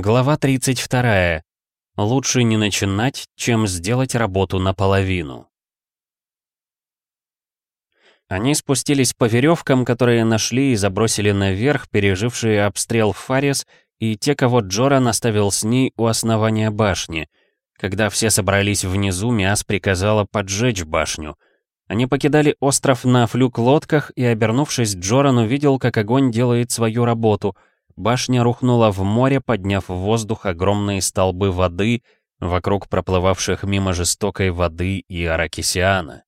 Глава 32. Лучше не начинать, чем сделать работу наполовину. Они спустились по веревкам, которые нашли и забросили наверх пережившие обстрел Фарис и те, кого Джоран оставил с ней у основания башни. Когда все собрались внизу, Миас приказала поджечь башню. Они покидали остров на флюк-лодках, и, обернувшись, Джоран увидел, как огонь делает свою работу — Башня рухнула в море, подняв в воздух огромные столбы воды, вокруг проплывавших мимо жестокой воды и Аракисиана.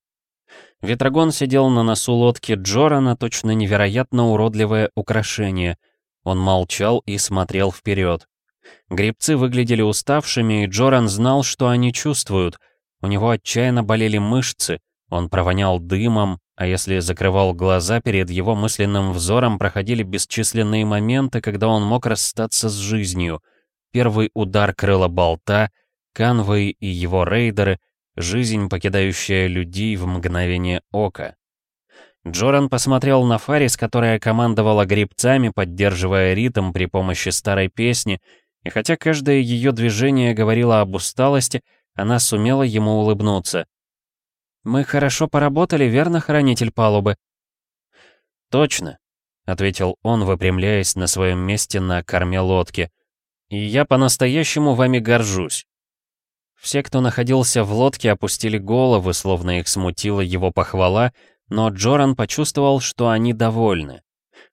Ветрогон сидел на носу лодки Джорана, точно невероятно уродливое украшение. Он молчал и смотрел вперед. Гребцы выглядели уставшими, и Джоран знал, что они чувствуют. У него отчаянно болели мышцы, он провонял дымом, а если закрывал глаза, перед его мысленным взором проходили бесчисленные моменты, когда он мог расстаться с жизнью. Первый удар крыла болта, Канвей и его рейдеры, жизнь, покидающая людей в мгновение ока. Джоран посмотрел на Фарис, которая командовала грибцами, поддерживая ритм при помощи старой песни, и хотя каждое ее движение говорило об усталости, она сумела ему улыбнуться. «Мы хорошо поработали, верно, хранитель палубы?» «Точно», — ответил он, выпрямляясь на своем месте на корме лодки. «И я по-настоящему вами горжусь». Все, кто находился в лодке, опустили головы, словно их смутила его похвала, но Джоран почувствовал, что они довольны.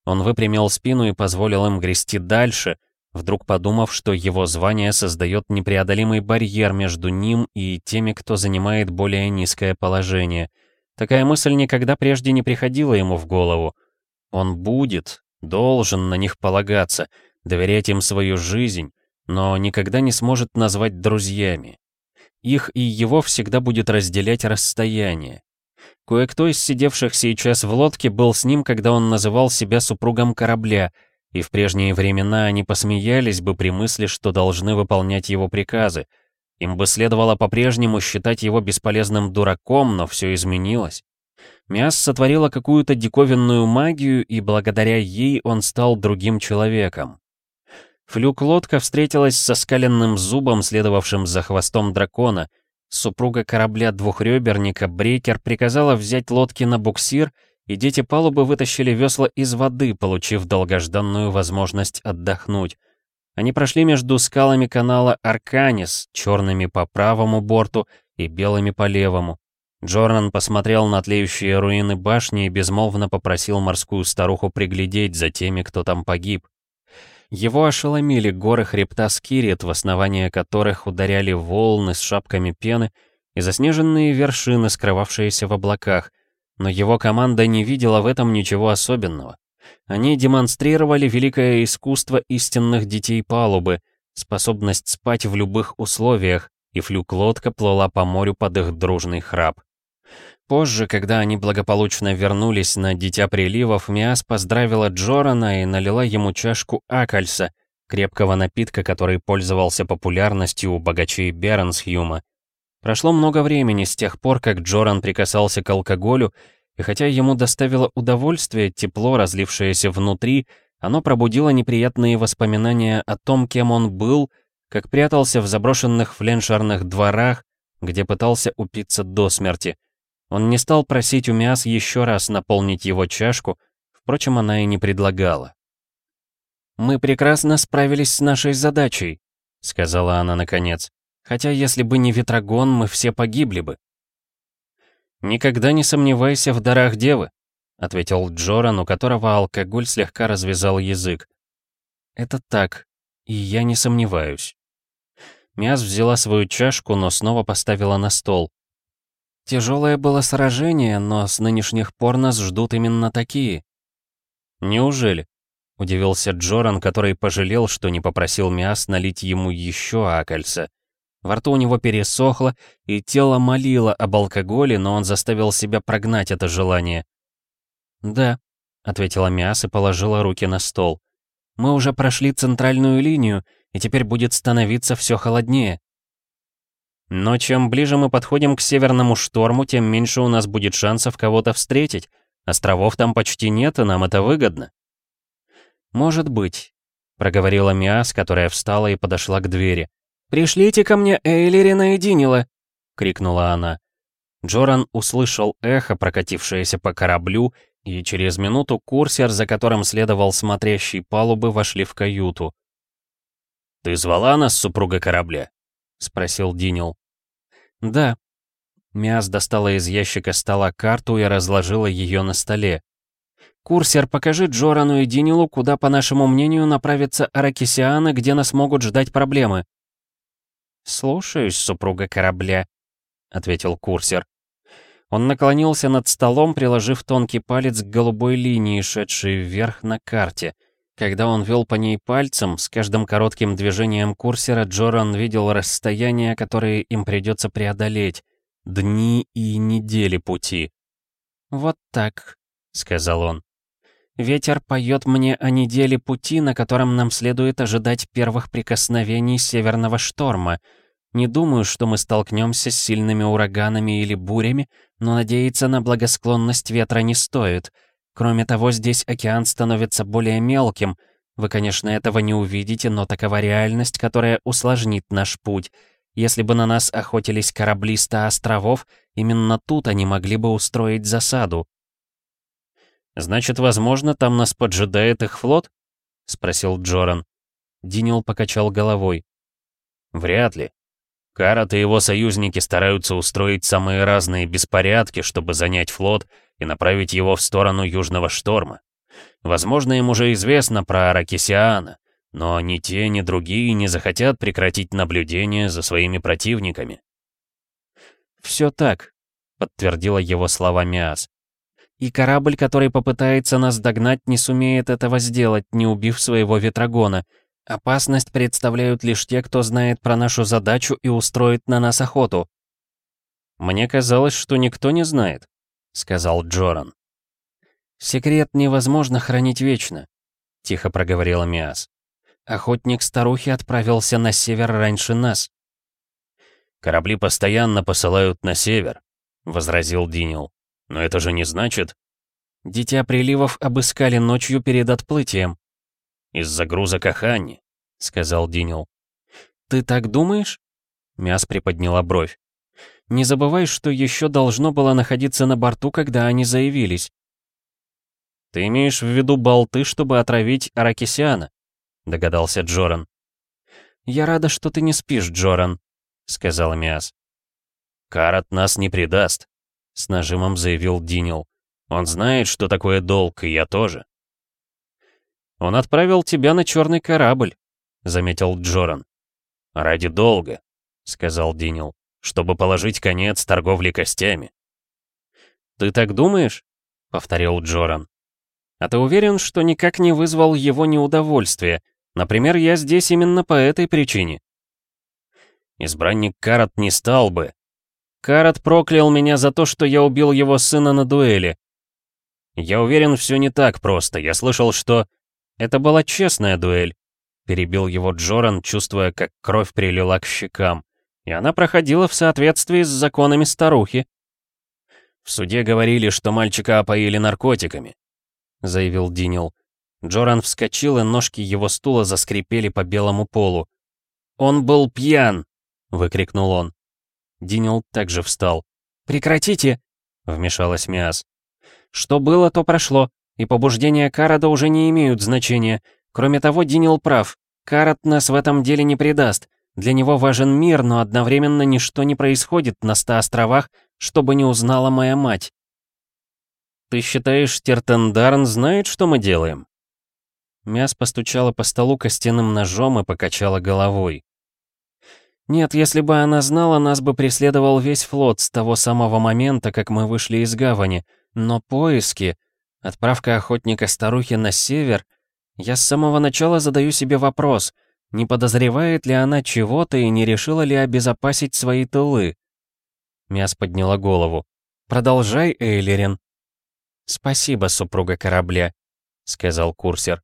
Он выпрямил спину и позволил им грести дальше, вдруг подумав, что его звание создает непреодолимый барьер между ним и теми, кто занимает более низкое положение. Такая мысль никогда прежде не приходила ему в голову. Он будет, должен на них полагаться, доверять им свою жизнь, но никогда не сможет назвать друзьями. Их и его всегда будет разделять расстояние. Кое-кто из сидевших сейчас в лодке был с ним, когда он называл себя супругом корабля — и в прежние времена они посмеялись бы при мысли, что должны выполнять его приказы. Им бы следовало по-прежнему считать его бесполезным дураком, но все изменилось. Миас сотворила какую-то диковинную магию, и благодаря ей он стал другим человеком. Флюк-лодка встретилась со скаленным зубом, следовавшим за хвостом дракона. Супруга корабля двухреберника Брейкер приказала взять лодки на буксир — и дети палубы вытащили весла из воды, получив долгожданную возможность отдохнуть. Они прошли между скалами канала Арканис, черными по правому борту и белыми по левому. Джорнан посмотрел на тлеющие руины башни и безмолвно попросил морскую старуху приглядеть за теми, кто там погиб. Его ошеломили горы хребта Скирит, в основание которых ударяли волны с шапками пены, и заснеженные вершины, скрывавшиеся в облаках, но его команда не видела в этом ничего особенного. Они демонстрировали великое искусство истинных детей палубы, способность спать в любых условиях, и флюк-лодка плыла по морю под их дружный храп. Позже, когда они благополучно вернулись на Дитя Приливов, Миас поздравила Джорана и налила ему чашку Акальса, крепкого напитка, который пользовался популярностью у богачей Бернсхюма, Прошло много времени с тех пор, как Джоран прикасался к алкоголю, и хотя ему доставило удовольствие тепло, разлившееся внутри, оно пробудило неприятные воспоминания о том, кем он был, как прятался в заброшенных фленшарных дворах, где пытался упиться до смерти. Он не стал просить у Миас еще раз наполнить его чашку, впрочем, она и не предлагала. «Мы прекрасно справились с нашей задачей», — сказала она наконец. Хотя если бы не Ветрогон, мы все погибли бы. «Никогда не сомневайся в дарах девы», — ответил Джоран, у которого алкоголь слегка развязал язык. «Это так, и я не сомневаюсь». Мяс взяла свою чашку, но снова поставила на стол. «Тяжелое было сражение, но с нынешних пор нас ждут именно такие». «Неужели?» — удивился Джоран, который пожалел, что не попросил Миас налить ему еще акальса. Во рту у него пересохло, и тело молило об алкоголе, но он заставил себя прогнать это желание. «Да», — ответила Миас и положила руки на стол. «Мы уже прошли центральную линию, и теперь будет становиться все холоднее». «Но чем ближе мы подходим к северному шторму, тем меньше у нас будет шансов кого-то встретить. Островов там почти нет, и нам это выгодно». «Может быть. проговорила Миас, которая встала и подошла к двери. «Пришлите ко мне Эйлерина и Динила!» — крикнула она. Джоран услышал эхо, прокатившееся по кораблю, и через минуту курсер, за которым следовал смотрящий палубы, вошли в каюту. «Ты звала нас, супруга корабля?» — спросил Динил. «Да». Миас достала из ящика стола карту и разложила ее на столе. «Курсер, покажи Джорану и Динилу, куда, по нашему мнению, направятся Аракисианы, где нас могут ждать проблемы». «Слушаюсь, супруга корабля», — ответил курсер. Он наклонился над столом, приложив тонкий палец к голубой линии, шедшей вверх на карте. Когда он вел по ней пальцем, с каждым коротким движением курсера Джоран видел расстояние, которое им придется преодолеть. Дни и недели пути. «Вот так», — сказал он. «Ветер поет мне о неделе пути, на котором нам следует ожидать первых прикосновений северного шторма. Не думаю, что мы столкнемся с сильными ураганами или бурями, но надеяться на благосклонность ветра не стоит. Кроме того, здесь океан становится более мелким. Вы, конечно, этого не увидите, но такова реальность, которая усложнит наш путь. Если бы на нас охотились корабли ста островов, именно тут они могли бы устроить засаду. «Значит, возможно, там нас поджидает их флот?» — спросил Джоран. Динил покачал головой. «Вряд ли. Карат и его союзники стараются устроить самые разные беспорядки, чтобы занять флот и направить его в сторону Южного Шторма. Возможно, им уже известно про Аракисиана, но ни те, ни другие не захотят прекратить наблюдение за своими противниками. «Все так», — подтвердила его слова Миас. «И корабль, который попытается нас догнать, не сумеет этого сделать, не убив своего ветрогона, Опасность представляют лишь те, кто знает про нашу задачу и устроит на нас охоту. Мне казалось, что никто не знает, сказал Джоран. Секрет невозможно хранить вечно, тихо проговорила Миас. Охотник старухи отправился на север раньше нас. Корабли постоянно посылают на север, возразил Динил. Но это же не значит... Дитя приливов обыскали ночью перед отплытием, «Из-за груза Кахани», — сказал Динил. «Ты так думаешь?» Мяс приподняла бровь. «Не забывай, что еще должно было находиться на борту, когда они заявились». «Ты имеешь в виду болты, чтобы отравить Аракисиана?» — догадался Джоран. «Я рада, что ты не спишь, Джоран», — сказала Миас. «Карат нас не предаст», — с нажимом заявил Динил. «Он знает, что такое долг, и я тоже». «Он отправил тебя на черный корабль», — заметил Джоран. «Ради долга», — сказал Динил, — «чтобы положить конец торговле костями». «Ты так думаешь?» — повторил Джоран. «А ты уверен, что никак не вызвал его неудовольствие? Например, я здесь именно по этой причине». «Избранник Карат не стал бы». «Карат проклял меня за то, что я убил его сына на дуэли». «Я уверен, все не так просто. Я слышал, что...» «Это была честная дуэль», — перебил его Джоран, чувствуя, как кровь прилила к щекам. «И она проходила в соответствии с законами старухи». «В суде говорили, что мальчика опоили наркотиками», — заявил Динил. Джоран вскочил, и ножки его стула заскрипели по белому полу. «Он был пьян!» — выкрикнул он. Динил также встал. «Прекратите!» — вмешалась Миас. «Что было, то прошло. И побуждения Карада уже не имеют значения. Кроме того, Динил прав. Карат нас в этом деле не предаст. Для него важен мир, но одновременно ничто не происходит на ста островах, чтобы не узнала моя мать. «Ты считаешь, Тертендарн знает, что мы делаем?» Мяс постучала по столу костяным ножом и покачала головой. «Нет, если бы она знала, нас бы преследовал весь флот с того самого момента, как мы вышли из гавани. Но поиски... Отправка охотника-старухи на север. Я с самого начала задаю себе вопрос, не подозревает ли она чего-то и не решила ли обезопасить свои тылы. Мяс подняла голову. «Продолжай, Эйлерин». «Спасибо, супруга корабля», — сказал курсер.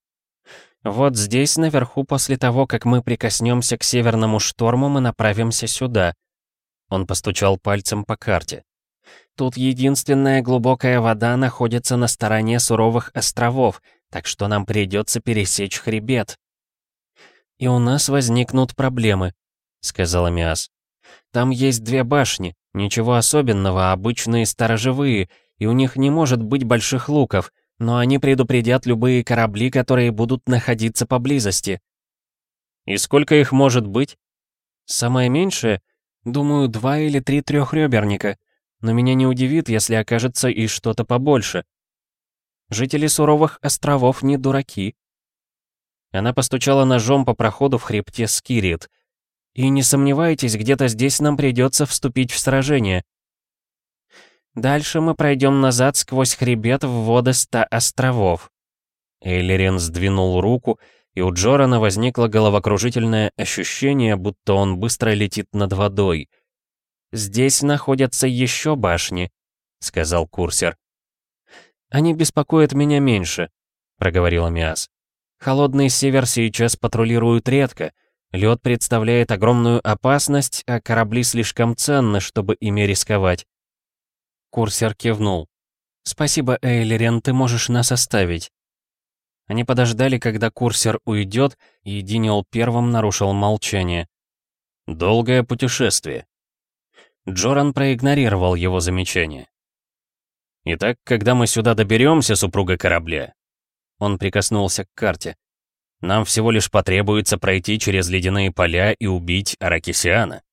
«Вот здесь, наверху, после того, как мы прикоснемся к северному шторму, мы направимся сюда». Он постучал пальцем по карте. Тут единственная глубокая вода находится на стороне суровых островов, так что нам придется пересечь хребет. «И у нас возникнут проблемы», — сказала Миас. «Там есть две башни, ничего особенного, обычные сторожевые, и у них не может быть больших луков, но они предупредят любые корабли, которые будут находиться поблизости». «И сколько их может быть?» «Самое меньшее? Думаю, два или три трехреберника. Но меня не удивит, если окажется и что-то побольше. Жители суровых островов не дураки». Она постучала ножом по проходу в хребте Скирит. «И не сомневайтесь, где-то здесь нам придется вступить в сражение. Дальше мы пройдем назад сквозь хребет в воды ста островов». Эйлерин сдвинул руку, и у Джорана возникло головокружительное ощущение, будто он быстро летит над водой. «Здесь находятся еще башни», — сказал курсер. «Они беспокоят меня меньше», — проговорила Миас. «Холодный север сейчас патрулируют редко. Лед представляет огромную опасность, а корабли слишком ценны, чтобы ими рисковать». Курсер кивнул. «Спасибо, Эйлерен, ты можешь нас оставить». Они подождали, когда курсер уйдет, и Диниол первым нарушил молчание. «Долгое путешествие». Джоран проигнорировал его замечание. «Итак, когда мы сюда доберемся, супруга корабля?» Он прикоснулся к карте. «Нам всего лишь потребуется пройти через ледяные поля и убить Аракисиана».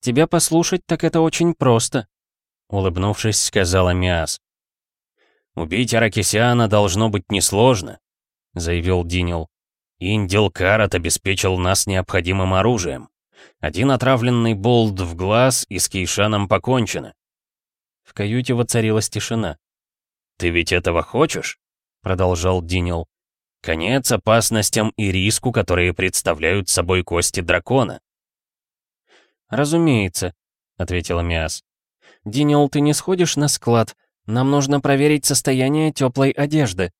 «Тебя послушать, так это очень просто», — улыбнувшись, сказала Миас. «Убить Аракисиана должно быть несложно», — заявил Динил. «Индил Карат обеспечил нас необходимым оружием. Один отравленный болт в глаз, и с Кейшаном покончено». В каюте воцарилась тишина. «Ты ведь этого хочешь?» — продолжал Динил. «Конец опасностям и риску, которые представляют собой кости дракона». «Разумеется», — ответила Миас. «Динил, ты не сходишь на склад?» Нам нужно проверить состояние теплой одежды».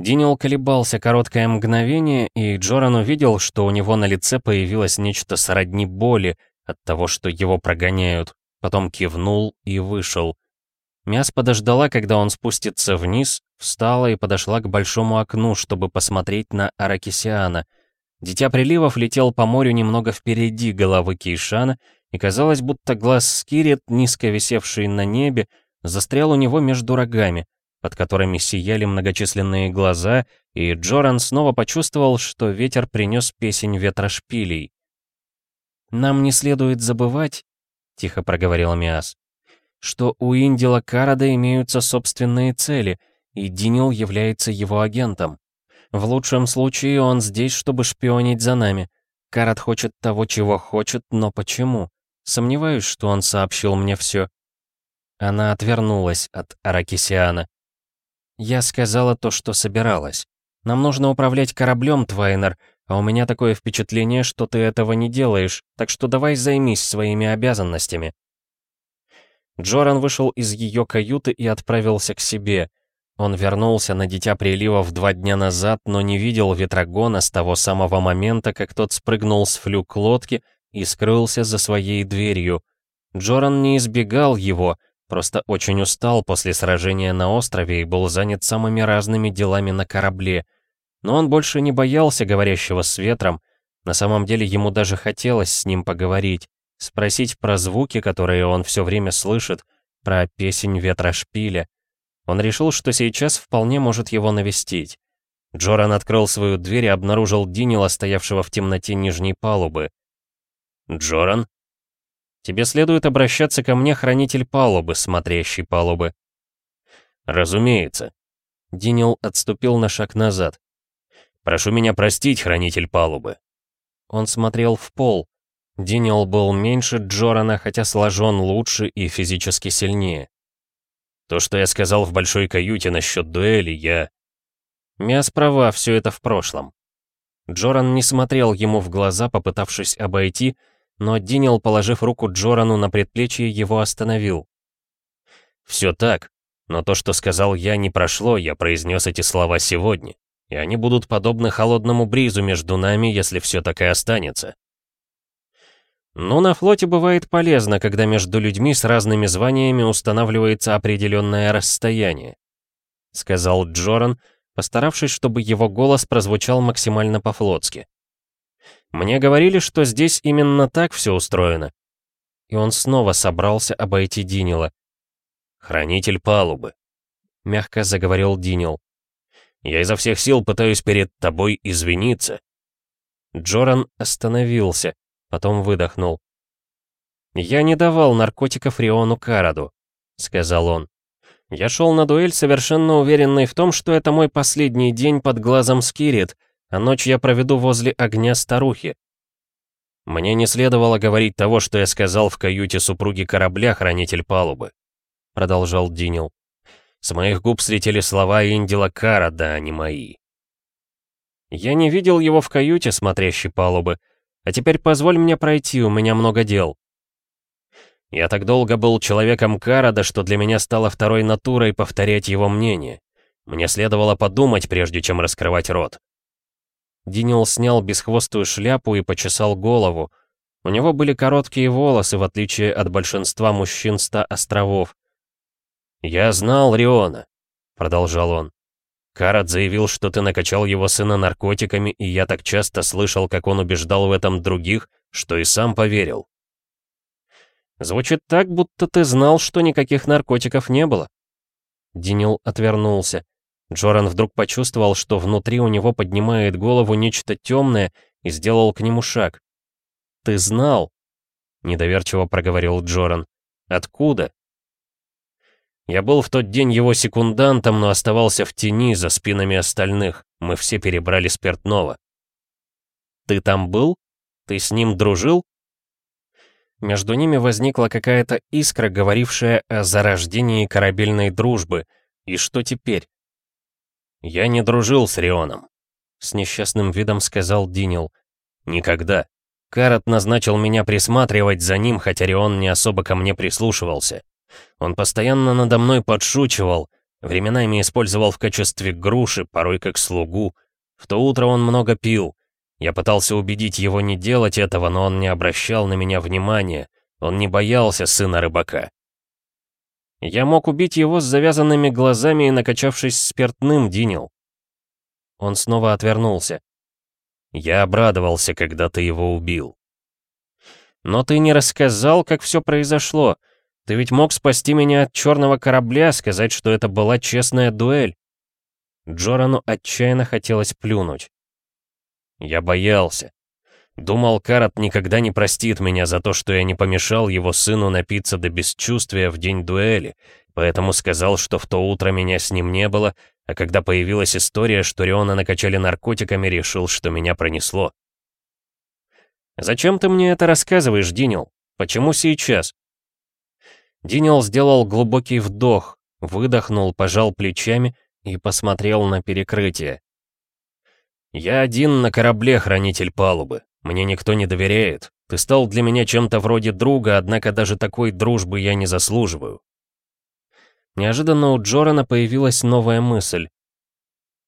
Динил колебался короткое мгновение, и Джоран увидел, что у него на лице появилось нечто сродни боли от того, что его прогоняют. Потом кивнул и вышел. Мяс подождала, когда он спустится вниз, встала и подошла к большому окну, чтобы посмотреть на Аракисиана. Дитя приливов летел по морю немного впереди головы Кейшана, и казалось, будто глаз Скирит, низко висевший на небе, застрял у него между рогами, под которыми сияли многочисленные глаза, и Джоран снова почувствовал, что ветер принес песень ветрошпилей. «Нам не следует забывать», — тихо проговорил Миас, «что у Индила Карада имеются собственные цели, и Динил является его агентом. В лучшем случае он здесь, чтобы шпионить за нами. Карат хочет того, чего хочет, но почему? Сомневаюсь, что он сообщил мне все. Она отвернулась от Аракисиана. «Я сказала то, что собиралась. Нам нужно управлять кораблем, Твайнер, а у меня такое впечатление, что ты этого не делаешь, так что давай займись своими обязанностями». Джоран вышел из ее каюты и отправился к себе. Он вернулся на Дитя Приливов два дня назад, но не видел Ветрогона с того самого момента, как тот спрыгнул с флюк лодки и скрылся за своей дверью. Джоран не избегал его — Просто очень устал после сражения на острове и был занят самыми разными делами на корабле. Но он больше не боялся говорящего с ветром. На самом деле ему даже хотелось с ним поговорить, спросить про звуки, которые он все время слышит, про песень ветра шпиля. Он решил, что сейчас вполне может его навестить. Джоран открыл свою дверь и обнаружил Динила, стоявшего в темноте нижней палубы. «Джоран?» Тебе следует обращаться ко мне, хранитель палубы, смотрящий палубы». «Разумеется». Динил отступил на шаг назад. «Прошу меня простить, хранитель палубы». Он смотрел в пол. Динил был меньше Джорана, хотя сложен лучше и физически сильнее. То, что я сказал в большой каюте насчет дуэли, я... Мяс права, все это в прошлом. Джоран не смотрел ему в глаза, попытавшись обойти, но Динил, положив руку Джорану на предплечье, его остановил. «Все так, но то, что сказал я, не прошло, я произнес эти слова сегодня, и они будут подобны холодному бризу между нами, если все так и останется». «Ну, на флоте бывает полезно, когда между людьми с разными званиями устанавливается определенное расстояние», — сказал Джоран, постаравшись, чтобы его голос прозвучал максимально по-флотски. «Мне говорили, что здесь именно так все устроено». И он снова собрался обойти Динила. «Хранитель палубы», — мягко заговорил Динил. «Я изо всех сил пытаюсь перед тобой извиниться». Джоран остановился, потом выдохнул. «Я не давал наркотиков Риону Караду», — сказал он. «Я шел на дуэль, совершенно уверенный в том, что это мой последний день под глазом Скирит, а ночь я проведу возле огня старухи». «Мне не следовало говорить того, что я сказал в каюте супруги корабля, хранитель палубы», — продолжал Динил. «С моих губ слетели слова Индила Карада, а не мои». «Я не видел его в каюте, смотрящей палубы. А теперь позволь мне пройти, у меня много дел». Я так долго был человеком Карада, что для меня стало второй натурой повторять его мнение. Мне следовало подумать, прежде чем раскрывать рот. Динил снял бесхвостую шляпу и почесал голову. У него были короткие волосы, в отличие от большинства мужчин ста островов. «Я знал Риона», — продолжал он. «Карат заявил, что ты накачал его сына наркотиками, и я так часто слышал, как он убеждал в этом других, что и сам поверил. Звучит так, будто ты знал, что никаких наркотиков не было. Динил отвернулся. Джоран вдруг почувствовал, что внутри у него поднимает голову нечто темное и сделал к нему шаг. «Ты знал?» — недоверчиво проговорил Джоран. «Откуда?» Я был в тот день его секундантом, но оставался в тени за спинами остальных. Мы все перебрали спиртного. «Ты там был? Ты с ним дружил?» Между ними возникла какая-то искра, говорившая о зарождении корабельной дружбы. И что теперь? «Я не дружил с Рионом», — с несчастным видом сказал Динил. «Никогда. Карат назначил меня присматривать за ним, хотя Рион не особо ко мне прислушивался. Он постоянно надо мной подшучивал, временами использовал в качестве груши, порой как слугу. В то утро он много пил, я пытался убедить его не делать этого, но он не обращал на меня внимания. Он не боялся сына рыбака. Я мог убить его с завязанными глазами и накачавшись спиртным, Динил. Он снова отвернулся. Я обрадовался, когда ты его убил. Но ты не рассказал, как все произошло. Ты ведь мог спасти меня от черного корабля, сказать, что это была честная дуэль. Джорану отчаянно хотелось плюнуть. Я боялся. Думал, Карат никогда не простит меня за то, что я не помешал его сыну напиться до бесчувствия в день дуэли, поэтому сказал, что в то утро меня с ним не было, а когда появилась история, что Риона накачали наркотиками, решил, что меня пронесло. «Зачем ты мне это рассказываешь, Динил? Почему сейчас?» Динил сделал глубокий вдох, выдохнул, пожал плечами и посмотрел на перекрытие. «Я один на корабле, хранитель палубы. Мне никто не доверяет. Ты стал для меня чем-то вроде друга, однако даже такой дружбы я не заслуживаю». Неожиданно у Джорана появилась новая мысль.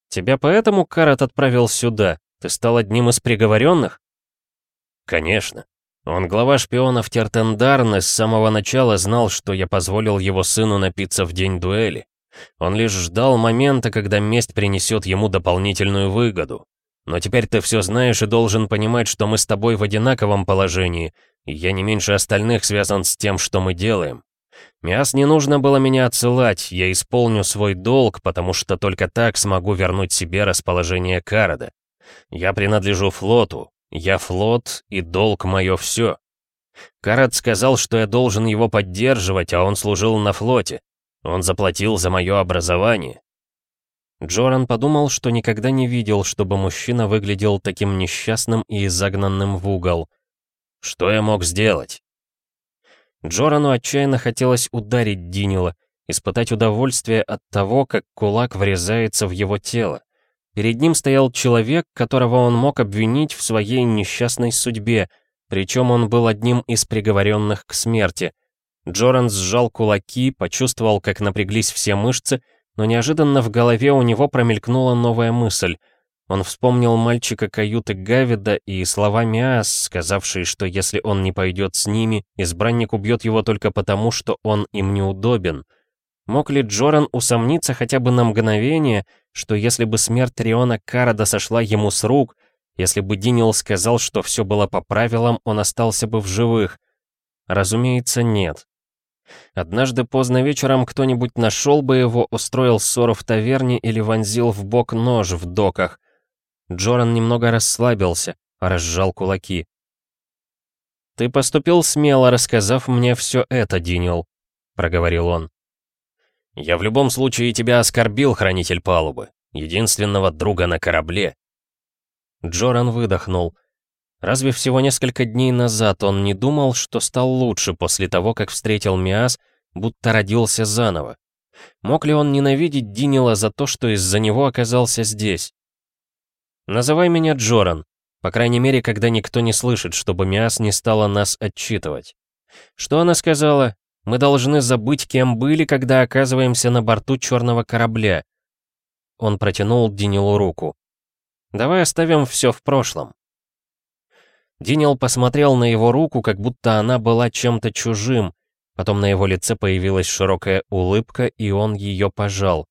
«Тебя поэтому Карат отправил сюда? Ты стал одним из приговоренных?» «Конечно. Он глава шпионов Тертендарна с самого начала знал, что я позволил его сыну напиться в день дуэли. Он лишь ждал момента, когда месть принесет ему дополнительную выгоду. Но теперь ты все знаешь и должен понимать, что мы с тобой в одинаковом положении, и я не меньше остальных связан с тем, что мы делаем. Мяс не нужно было меня отсылать, я исполню свой долг, потому что только так смогу вернуть себе расположение Карада. Я принадлежу флоту, я флот, и долг мое все. Карад сказал, что я должен его поддерживать, а он служил на флоте. Он заплатил за мое образование, Джоран подумал, что никогда не видел, чтобы мужчина выглядел таким несчастным и загнанным в угол. Что я мог сделать? Джорану отчаянно хотелось ударить Динила, испытать удовольствие от того, как кулак врезается в его тело. Перед ним стоял человек, которого он мог обвинить в своей несчастной судьбе, причем он был одним из приговоренных к смерти. Джоран сжал кулаки, почувствовал, как напряглись все мышцы, но неожиданно в голове у него промелькнула новая мысль. Он вспомнил мальчика каюты Гавида и слова Миас, сказавшие, что если он не пойдет с ними, избранник убьет его только потому, что он им неудобен. Мог ли Джоран усомниться хотя бы на мгновение, что если бы смерть Риона Карада сошла ему с рук, если бы Динил сказал, что все было по правилам, он остался бы в живых? Разумеется, нет. Однажды поздно вечером кто-нибудь нашел бы его, устроил ссору в таверне или вонзил в бок нож в доках. Джоран немного расслабился, разжал кулаки. «Ты поступил смело, рассказав мне все это, Динил», — проговорил он. «Я в любом случае тебя оскорбил, хранитель палубы, единственного друга на корабле». Джоран выдохнул. Разве всего несколько дней назад он не думал, что стал лучше после того, как встретил Миас, будто родился заново? Мог ли он ненавидеть Динила за то, что из-за него оказался здесь? «Называй меня Джоран, по крайней мере, когда никто не слышит, чтобы Миас не стала нас отчитывать. Что она сказала? Мы должны забыть, кем были, когда оказываемся на борту черного корабля. Он протянул Динилу руку. Давай оставим все в прошлом. Динил посмотрел на его руку, как будто она была чем-то чужим. Потом на его лице появилась широкая улыбка, и он ее пожал.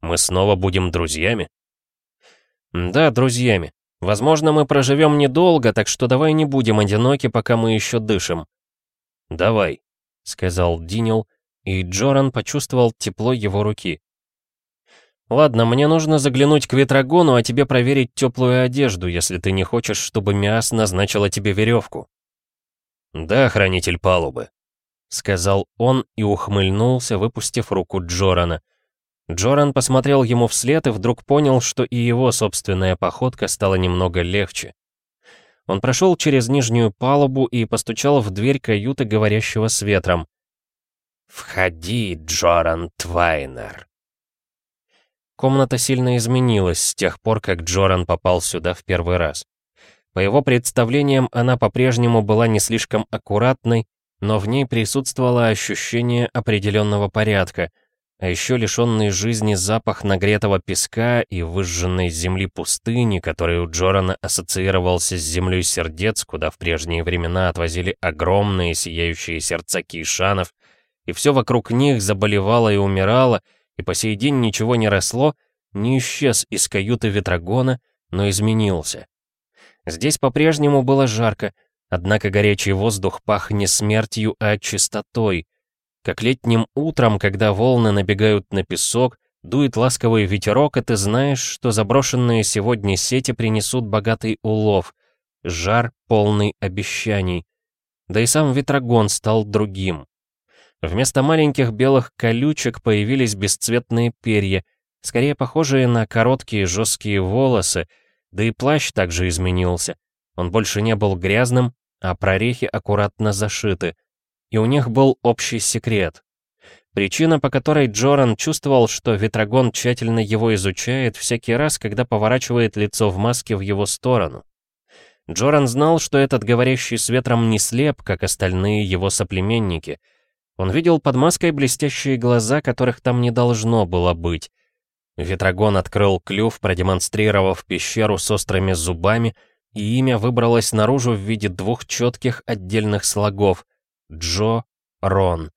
«Мы снова будем друзьями?» «Да, друзьями. Возможно, мы проживем недолго, так что давай не будем одиноки, пока мы еще дышим». «Давай», — сказал Динил, и Джоран почувствовал тепло его руки. «Ладно, мне нужно заглянуть к Ветрогону, а тебе проверить теплую одежду, если ты не хочешь, чтобы Миас назначила тебе веревку». «Да, хранитель палубы», — сказал он и ухмыльнулся, выпустив руку Джорана. Джоран посмотрел ему вслед и вдруг понял, что и его собственная походка стала немного легче. Он прошел через нижнюю палубу и постучал в дверь каюты говорящего с ветром. «Входи, Джоран Твайнер», Комната сильно изменилась с тех пор, как Джоран попал сюда в первый раз. По его представлениям, она по-прежнему была не слишком аккуратной, но в ней присутствовало ощущение определенного порядка, а еще лишенный жизни запах нагретого песка и выжженной земли пустыни, который у Джорана ассоциировался с землей сердец, куда в прежние времена отвозили огромные сияющие сердца кейшанов, и все вокруг них заболевало и умирало — и по сей день ничего не росло, не исчез из каюты Ветрогона, но изменился. Здесь по-прежнему было жарко, однако горячий воздух пах не смертью, а чистотой. Как летним утром, когда волны набегают на песок, дует ласковый ветерок, и ты знаешь, что заброшенные сегодня сети принесут богатый улов, жар, полный обещаний. Да и сам Ветрогон стал другим. Вместо маленьких белых колючек появились бесцветные перья, скорее похожие на короткие жесткие волосы, да и плащ также изменился. Он больше не был грязным, а прорехи аккуратно зашиты. И у них был общий секрет. Причина, по которой Джоран чувствовал, что Ветрогон тщательно его изучает всякий раз, когда поворачивает лицо в маске в его сторону. Джоран знал, что этот говорящий с ветром не слеп, как остальные его соплеменники — он видел под маской блестящие глаза, которых там не должно было быть. Ветрогон открыл клюв, продемонстрировав пещеру с острыми зубами, и имя выбралось наружу в виде двух четких отдельных слогов — Джо Рон.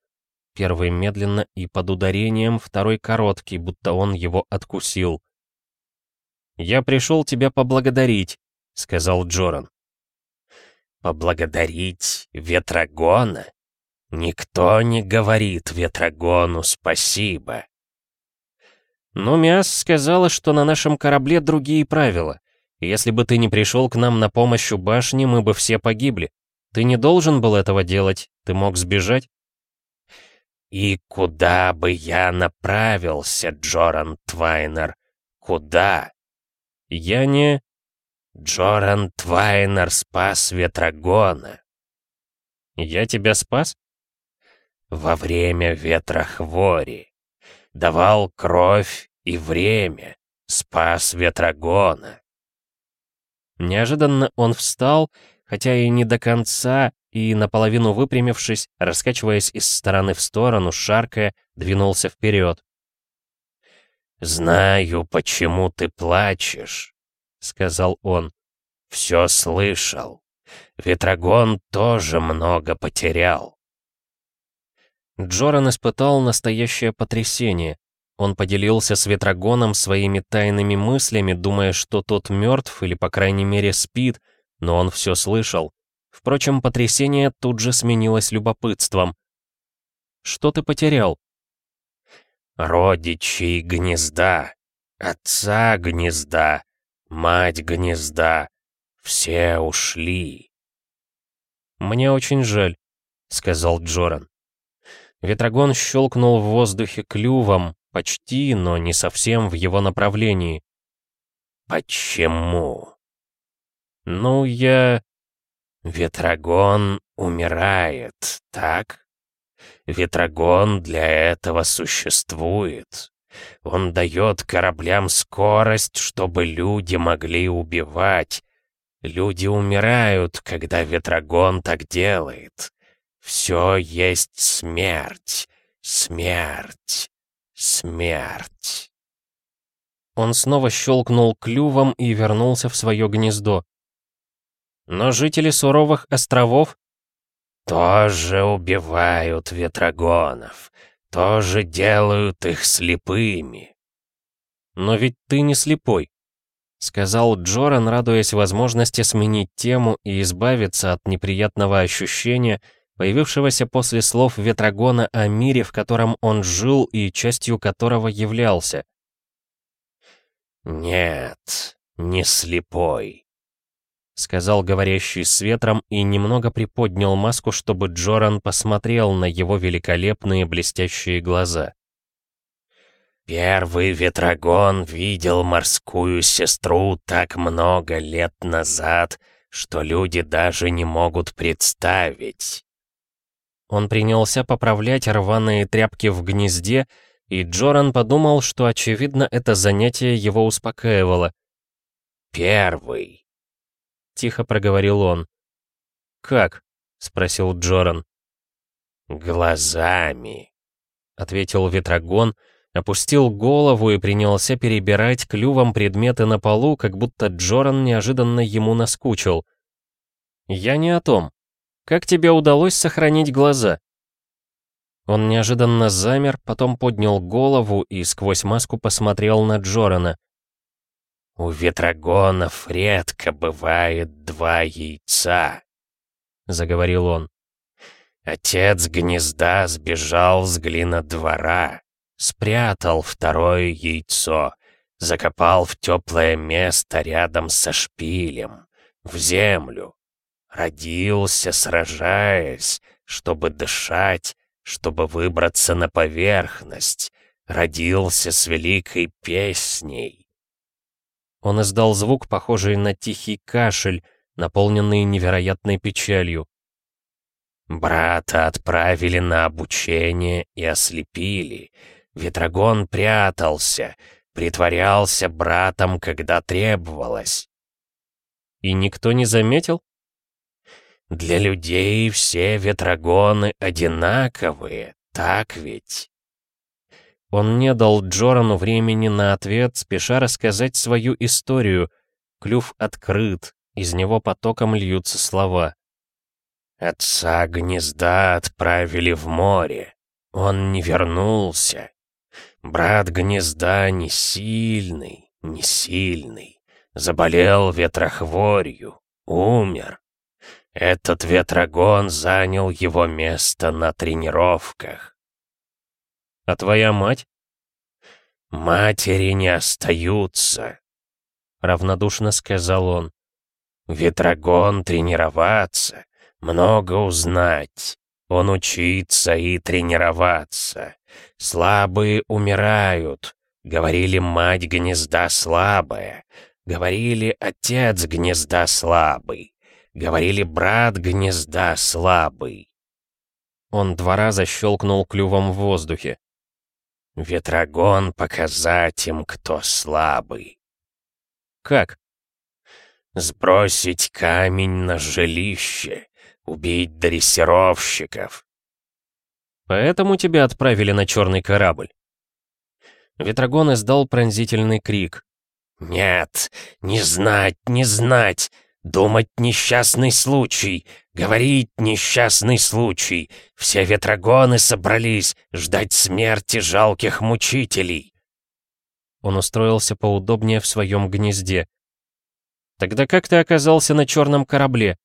Первый медленно и под ударением, второй короткий, будто он его откусил. «Я пришел тебя поблагодарить», — сказал Джоран. «Поблагодарить Ветрогона?» «Никто не говорит Ветрогону спасибо». Но Миас сказала, что на нашем корабле другие правила. если бы ты не пришел к нам на помощь у башни, мы бы все погибли. Ты не должен был этого делать, ты мог сбежать. «И куда бы я направился, Джоран Твайнер? Куда?» «Я не...» «Джоран Твайнер спас Ветрогона». «Я тебя спас?» Во время ветра хвори. Давал кровь и время, спас ветрогона. Неожиданно он встал, хотя и не до конца, и наполовину выпрямившись, раскачиваясь из стороны в сторону, шаркая, двинулся вперед. «Знаю, почему ты плачешь», — сказал он. «Все слышал. Ветрогон тоже много потерял. Джоран испытал настоящее потрясение. Он поделился с Ветрогоном своими тайными мыслями, думая, что тот мертв или, по крайней мере, спит, но он все слышал. Впрочем, потрясение тут же сменилось любопытством. «Что ты потерял?» «Родичей гнезда, отца гнезда, мать гнезда, все ушли». «Мне очень жаль», — сказал Джоран. Ветрогон щелкнул в воздухе клювом, почти, но не совсем в его направлении. «Почему?» «Ну, я...» «Ветрогон умирает, так? Ветрогон для этого существует. Он дает кораблям скорость, чтобы люди могли убивать. Люди умирают, когда Ветрогон так делает. Все есть смерть, смерть, смерть. Он снова щелкнул клювом и вернулся в свое гнездо. Но жители суровых островов тоже убивают ветрогонов, тоже делают их слепыми. Но ведь ты не слепой, сказал Джоран, радуясь возможности сменить тему и избавиться от неприятного ощущения, появившегося после слов Ветрогона о мире, в котором он жил и частью которого являлся. «Нет, не слепой», — сказал говорящий с ветром и немного приподнял маску, чтобы Джоран посмотрел на его великолепные блестящие глаза. «Первый ветрогон видел морскую сестру так много лет назад, что люди даже не могут представить. Он принялся поправлять рваные тряпки в гнезде, и Джоран подумал, что, очевидно, это занятие его успокаивало. «Первый», — тихо проговорил он. «Как?» — спросил Джоран. «Глазами», — ответил Ветрогон, опустил голову и принялся перебирать клювом предметы на полу, как будто Джоран неожиданно ему наскучил. «Я не о том», как тебе удалось сохранить глаза?» Он неожиданно замер, потом поднял голову и сквозь маску посмотрел на Джорана. «У ветрогонов редко бывает два яйца», — заговорил он. «Отец гнезда сбежал с глинодвора, спрятал второе яйцо, закопал в теплое место рядом со шпилем, в землю, Родился, сражаясь, чтобы дышать, чтобы выбраться на поверхность. Родился с великой песней. Он издал звук, похожий на тихий кашель, наполненный невероятной печалью. Брата отправили на обучение и ослепили. Ветрогон прятался, притворялся братом, когда требовалось. И никто не заметил? Для людей все ветрогоны одинаковые, так ведь? Он не дал Джорану времени на ответ, спеша рассказать свою историю. Клюв открыт, из него потоком льются слова. Отца гнезда отправили в море. Он не вернулся. Брат гнезда не сильный, не сильный. Заболел ветрохворью, умер. Этот ветрогон занял его место на тренировках. А твоя мать? Матери не остаются, равнодушно сказал он. Ветрогон тренироваться, много узнать. Он учиться и тренироваться. Слабые умирают. Говорили, мать гнезда слабая. Говорили, отец гнезда слабый. Говорили, брат гнезда слабый. Он два раза щелкнул клювом в воздухе. Ветрогон показать им, кто слабый. Как? Сбросить камень на жилище, убить дрессировщиков. Поэтому тебя отправили на черный корабль. Ветрогон издал пронзительный крик. «Нет, не знать, не знать! Думать несчастный случай. Говорить несчастный случай. Все ветрогоны собрались ждать смерти жалких мучителей. Он устроился поудобнее в своем гнезде. Тогда как ты оказался на черном корабле?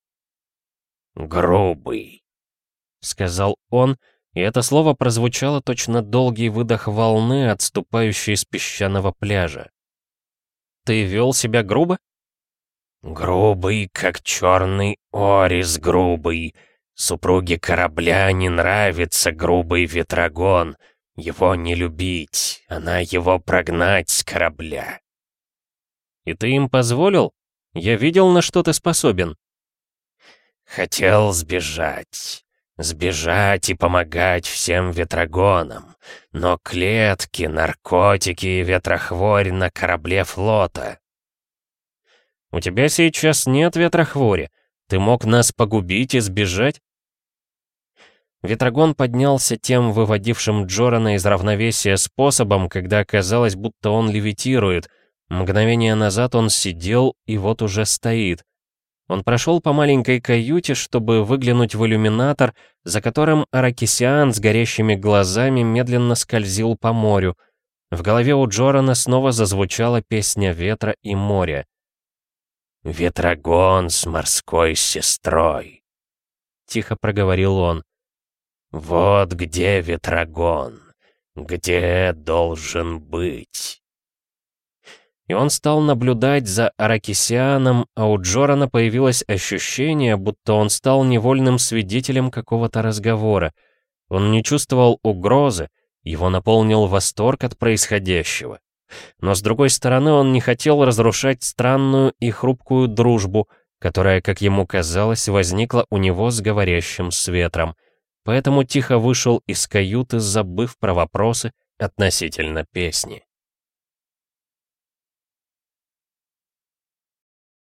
Грубый, сказал он, и это слово прозвучало точно долгий выдох волны, отступающей с песчаного пляжа. Ты вел себя грубо? Грубый, как черный орис грубый. Супруге корабля не нравится грубый ветрогон. Его не любить, она его прогнать с корабля. И ты им позволил? Я видел, на что ты способен. Хотел сбежать. Сбежать и помогать всем ветрогонам. Но клетки, наркотики и ветрохворь на корабле флота. У тебя сейчас нет ветрохвори. Ты мог нас погубить и сбежать? Ветрогон поднялся тем выводившим Джорана из равновесия способом, когда казалось, будто он левитирует. Мгновение назад он сидел и вот уже стоит. Он прошел по маленькой каюте, чтобы выглянуть в иллюминатор, за которым Аракисиан с горящими глазами медленно скользил по морю. В голове у Джорана снова зазвучала песня ветра и моря. «Ветрогон с морской сестрой», — тихо проговорил он. «Вот где Ветрогон, где должен быть». И он стал наблюдать за Аракисианом, а у Джорана появилось ощущение, будто он стал невольным свидетелем какого-то разговора. Он не чувствовал угрозы, его наполнил восторг от происходящего. Но с другой стороны, он не хотел разрушать странную и хрупкую дружбу, которая, как ему казалось, возникла у него с говорящим с ветром. Поэтому тихо вышел из каюты, забыв про вопросы относительно песни.